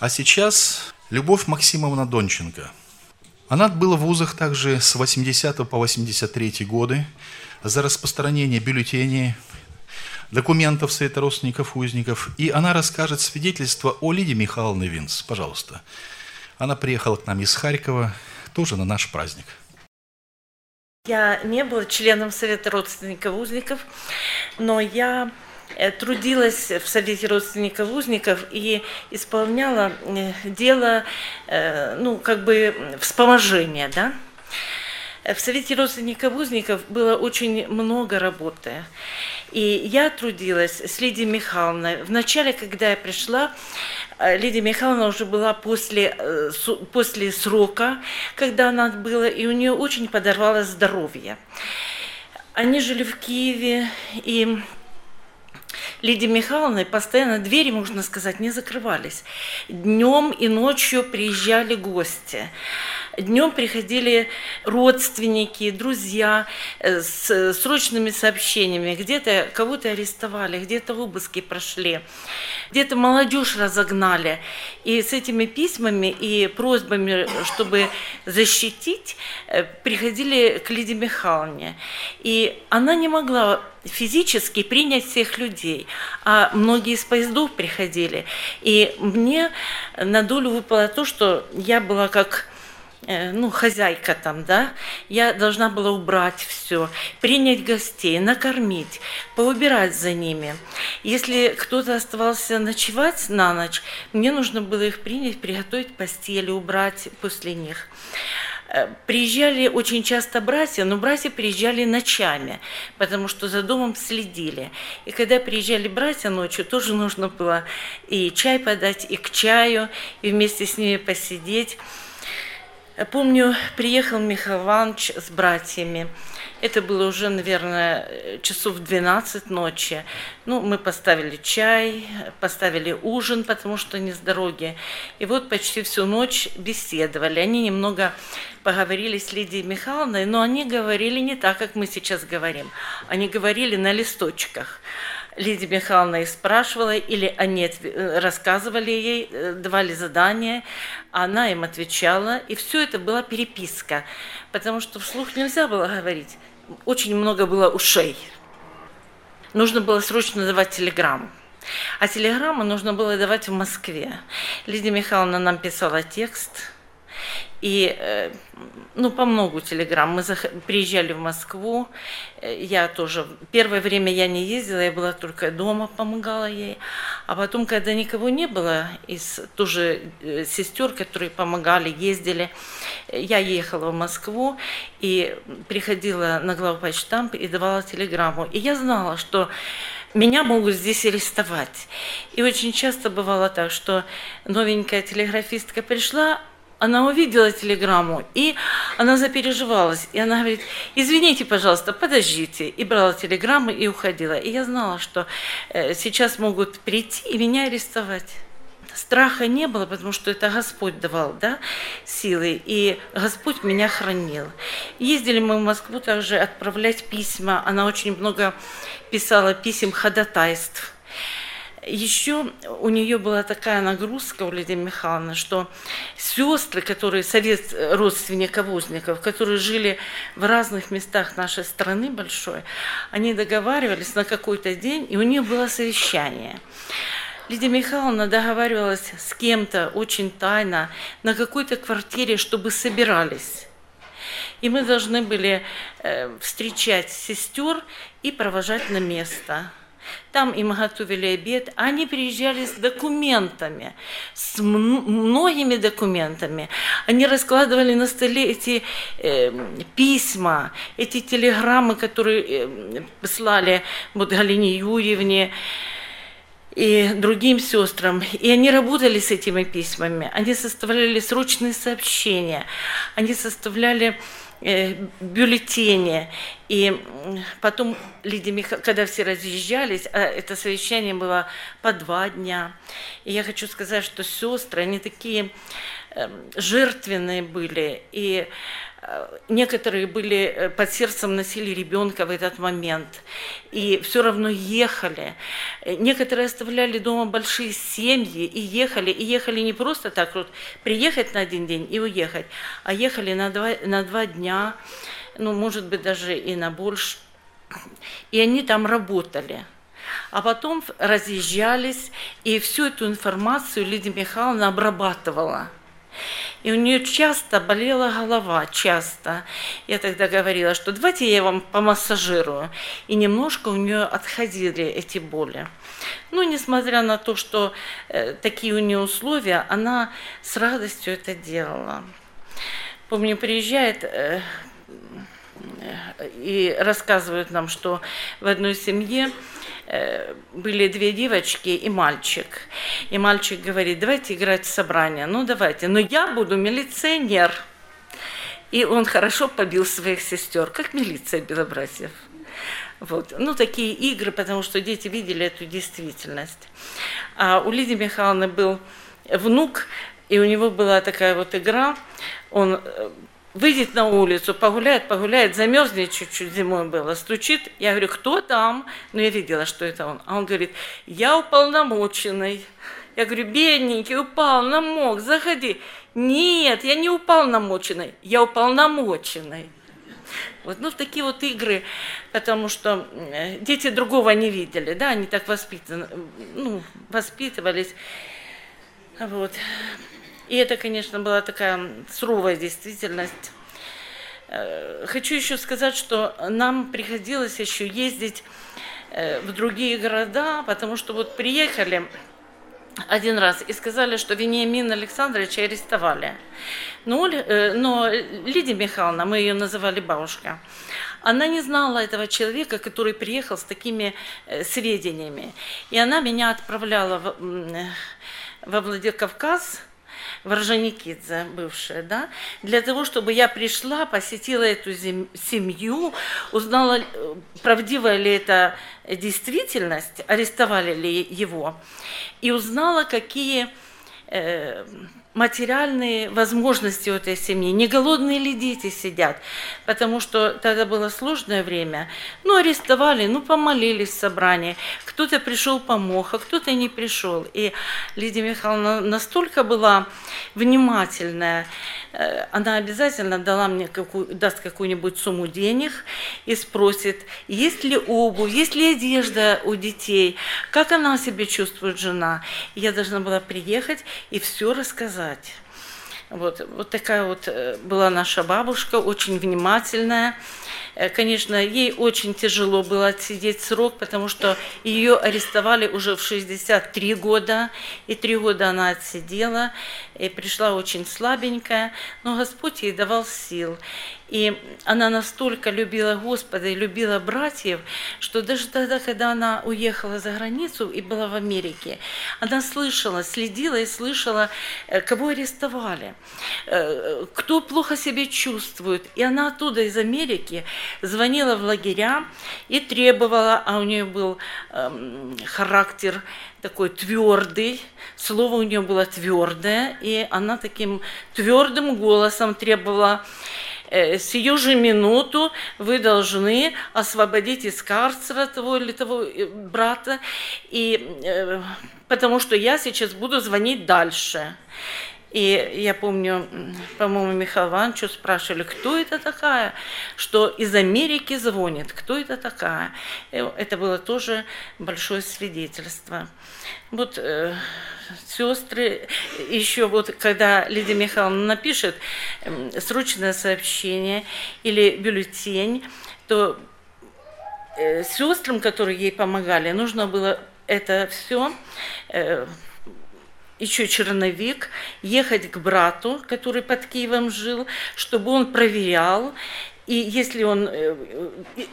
А сейчас Любовь Максимовна Донченко. Она была в вузах также с 80 по 83 годы за распространение бюллетеней, документов Совета родственников узников. И она расскажет свидетельство о Лидии Михайловне Винц. Пожалуйста. Она приехала к нам из Харькова, тоже на наш праздник. Я не была членом Совета родственников узников, но я трудилась в Совете родственников узников и исполняла э, дело, э, ну, как бы вспоможения, да. В Совете родственников узников было очень много работы. И я трудилась с Лидией Михайловной. Вначале, когда я пришла, э, Лидия Михайловна уже была после, э, после срока, когда она отбыла, и у нее очень подорвалось здоровье. Они жили в Киеве, и Лидии Михайловны постоянно двери, можно сказать, не закрывались. Днем и ночью приезжали гости. Днем приходили родственники, друзья э, с срочными сообщениями. Где-то кого-то арестовали, где-то обыски прошли, где-то молодежь разогнали. И с этими письмами и просьбами, чтобы защитить, э, приходили к Лидии Михайловне. И она не могла физически принять всех людей, а многие из поездов приходили. И мне на долю выпало то, что я была как Э, ну, хозяйка там, да, я должна была убрать все, принять гостей, накормить, поубирать за ними. Если кто-то оставался ночевать на ночь, мне нужно было их принять, приготовить постели, убрать после них. Э, приезжали очень часто братья, но братья приезжали ночами, потому что за домом следили. И когда приезжали братья ночью, тоже нужно было и чай подать, и к чаю, и вместе с ними посидеть. Помню, приехал Михаил Иванович с братьями. Это было уже, наверное, часов 12 ночи. Ну, мы поставили чай, поставили ужин, потому что не с дороги. И вот почти всю ночь беседовали. Они немного поговорили с Лидией Михайловной, но они говорили не так, как мы сейчас говорим. Они говорили на листочках. Лидия Михайловна их спрашивала, или они э, рассказывали ей, э, давали задания, она им отвечала, и все это была переписка, потому что вслух нельзя было говорить. Очень много было ушей. Нужно было срочно давать телеграмму. А телеграмму нужно было давать в Москве. Лидия Михайловна нам писала текст, и э, ну, по много телеграмм. Мы приезжали в Москву, э, я тоже, первое время я не ездила, я была только дома, помогала ей. А потом, когда никого не было, из тоже э, сестер, которые помогали, ездили, я ехала в Москву и приходила на главпочтамп и давала телеграмму. И я знала, что меня могут здесь арестовать. И очень часто бывало так, что новенькая телеграфистка пришла, она увидела телеграмму, и она запереживалась. И она говорит, извините, пожалуйста, подождите. И брала телеграмму и уходила. И я знала, что э, сейчас могут прийти и меня арестовать. Страха не было, потому что это Господь давал да, силы, и Господь меня хранил. Ездили мы в Москву также отправлять письма. Она очень много писала писем ходатайств еще у нее была такая нагрузка у Лидии Михайловны, что сестры, которые совет родственников узников, которые жили в разных местах нашей страны большой, они договаривались на какой-то день, и у них было совещание. Лидия Михайловна договаривалась с кем-то очень тайно на какой-то квартире, чтобы собирались. И мы должны были э, встречать сестер и провожать на место. Там им готовили обед. Они приезжали с документами, с многими документами. Они раскладывали на столе эти э, письма, эти телеграммы, которые э, слали вот Галине Юрьевне и другим сестрам. И они работали с этими письмами. Они составляли срочные сообщения. Они составляли бюллетени. И потом Миха... когда все разъезжались, а это совещание было по два дня. И я хочу сказать, что сестры, они такие жертвенные были. И Э, некоторые были э, под сердцем носили ребенка в этот момент и все равно ехали. Э, некоторые оставляли дома большие семьи и ехали. И ехали не просто так вот приехать на один день и уехать, а ехали на два, на два дня, ну, может быть, даже и на больше. И они там работали. А потом разъезжались, и всю эту информацию Лидия Михайловна обрабатывала – и у нее часто болела голова, часто. Я тогда говорила, что давайте я вам помассажирую. И немножко у нее отходили эти боли. Ну, несмотря на то, что э, такие у нее условия, она с радостью это делала. Помню, приезжает э, э, и рассказывают нам, что в одной семье были две девочки и мальчик. И мальчик говорит, давайте играть в собрание. Ну, давайте. Но я буду милиционер. И он хорошо побил своих сестер, как милиция била братьев. Вот. Ну, такие игры, потому что дети видели эту действительность. А у Лидии Михайловны был внук, и у него была такая вот игра. Он э, выйдет на улицу, погуляет, погуляет, замерзнет чуть-чуть, зимой было, стучит. Я говорю, кто там? Ну, я видела, что это он. А он говорит, я уполномоченный. Я говорю, бедненький, упал, намок, заходи. Нет, я не упал намоченный, я уполномоченный. Вот, ну, такие вот игры, потому что э, дети другого не видели, да, они так воспитаны, ну, воспитывались. Вот. И это, конечно, была такая суровая действительность. Э, хочу еще сказать, что нам приходилось еще ездить э, в другие города, потому что вот приехали один раз и сказали, что Вениамина Александровича арестовали. Но, э, но Лидия Михайловна, мы ее называли бабушка, она не знала этого человека, который приехал с такими сведениями. И она меня отправляла во Владикавказ, Варжаникидзе, бывшая, да, для того, чтобы я пришла, посетила эту семью, узнала, э, правдивая ли это действительность, арестовали ли его, и узнала, какие э, материальные возможности у этой семьи, не голодные ли дети сидят, потому что тогда было сложное время. Ну, арестовали, ну, помолились в собрании, кто-то пришел, помог, а кто-то не пришел. И Лидия Михайловна настолько была внимательная, она обязательно дала мне какую, даст какую-нибудь сумму денег и спросит, есть ли обувь, есть ли одежда у детей, как она себя чувствует, жена. Я должна была приехать и все рассказать. Вот, вот такая вот э, была наша бабушка, очень внимательная. Э, конечно, ей очень тяжело было отсидеть срок, потому что ее арестовали уже в 63 года, и три года она отсидела, и пришла очень слабенькая, но Господь ей давал сил. И она настолько любила Господа и любила братьев, что даже тогда, когда она уехала за границу и была в Америке, она слышала, следила и слышала, э, кого арестовали, э, кто плохо себя чувствует. И она оттуда, из Америки, звонила в лагеря и требовала, а у нее был эм, характер такой твердый, слово у нее было твердое, и она таким твердым голосом требовала сию же минуту вы должны освободить из карцера того или того э, брата, и, э, потому что я сейчас буду звонить дальше. И я помню, по-моему, Михаил Ивановичу спрашивали, кто это такая, что из Америки звонит, кто это такая. И это было тоже большое свидетельство. Вот э, сестры, еще вот когда Лидия Михайловна напишет э, срочное сообщение или бюллетень, то э, сестрам, которые ей помогали, нужно было это все э, еще черновик, ехать к брату, который под Киевом жил, чтобы он проверял И если он э,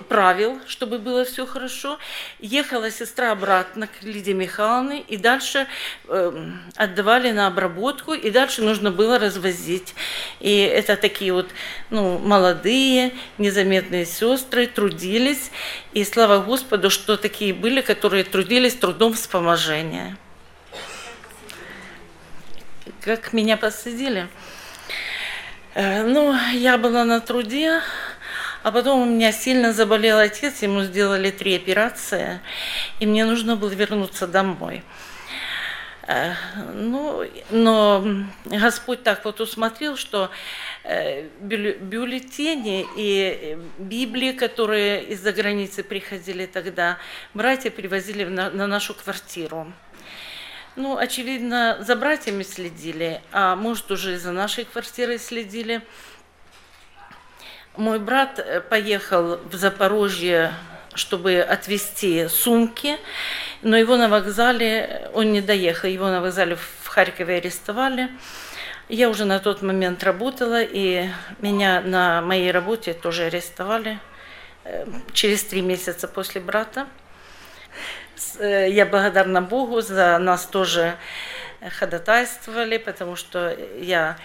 правил, чтобы было все хорошо, ехала сестра обратно к Лидии Михайловне, и дальше э, отдавали на обработку, и дальше нужно было развозить. И это такие вот ну, молодые, незаметные сестры трудились, и слава Господу, что такие были, которые трудились трудом вспоможения. Как меня посадили? Э, ну, я была на труде, а потом у меня сильно заболел отец, ему сделали три операции, и мне нужно было вернуться домой. Э, ну, но Господь так вот усмотрел, что э, бюллетени и Библии, которые из-за границы приходили тогда, братья привозили на, на нашу квартиру. Ну, очевидно, за братьями следили, а может уже и за нашей квартирой следили. Мой брат э, поехал в Запорожье, чтобы отвезти сумки, но его на вокзале, он не доехал, его на вокзале в Харькове арестовали. Я уже на тот момент работала, и меня на моей работе тоже арестовали э, через три месяца после брата. Э, я благодарна Богу, за нас тоже ходатайствовали, потому что я,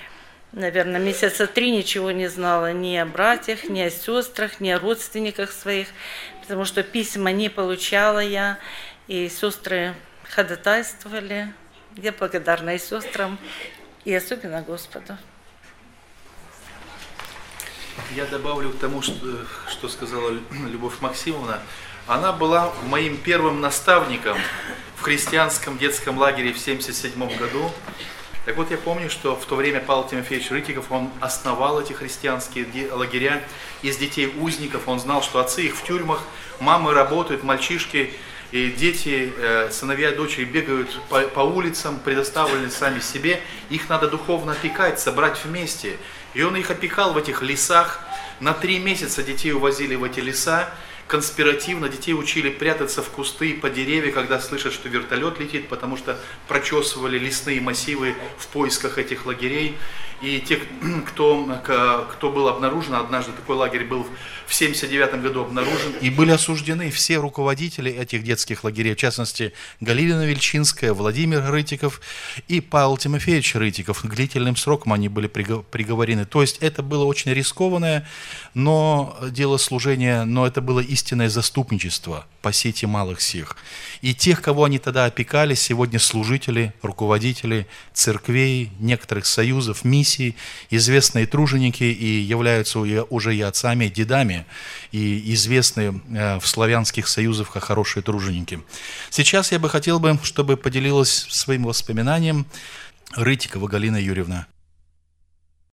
наверное, месяца три ничего не знала ни о братьях, ни о сестрах, ни о родственниках своих, потому что письма не получала я, и сестры ходатайствовали. Я благодарна и сестрам, и особенно Господу. Я добавлю к тому, что, что сказала Любовь Максимовна. Она была моим первым наставником в христианском детском лагере в 1977 году. Так вот, я помню, что в то время Павел Тимофеевич Рытиков, он основал эти христианские лагеря из детей узников. Он знал, что отцы их в тюрьмах, мамы работают, мальчишки и дети, э, сыновья дочери бегают по, по улицам, предоставлены сами себе. Их надо духовно опекать, собрать вместе. И он их опекал в этих лесах. На три месяца детей увозили в эти леса конспиративно детей учили прятаться в кусты и по деревья, когда слышат, что вертолет летит, потому что прочесывали лесные массивы в поисках этих лагерей. И те, кто, кто был обнаружен, однажды такой лагерь был в 79 году обнаружен. И были осуждены все руководители этих детских лагерей, в частности, Галина Вельчинская, Владимир Рытиков и Павел Тимофеевич Рытиков. К длительным срокам они были приговорены. То есть это было очень рискованное но дело служения, но это было истинное заступничество по сети малых сих. И тех, кого они тогда опекали, сегодня служители, руководители церквей, некоторых союзов, миссий, известные труженики и являются уже и отцами, и дедами, и известные э, в славянских союзах хорошие труженики. Сейчас я бы хотел бы, чтобы поделилась своим воспоминанием Рытикова Галина Юрьевна.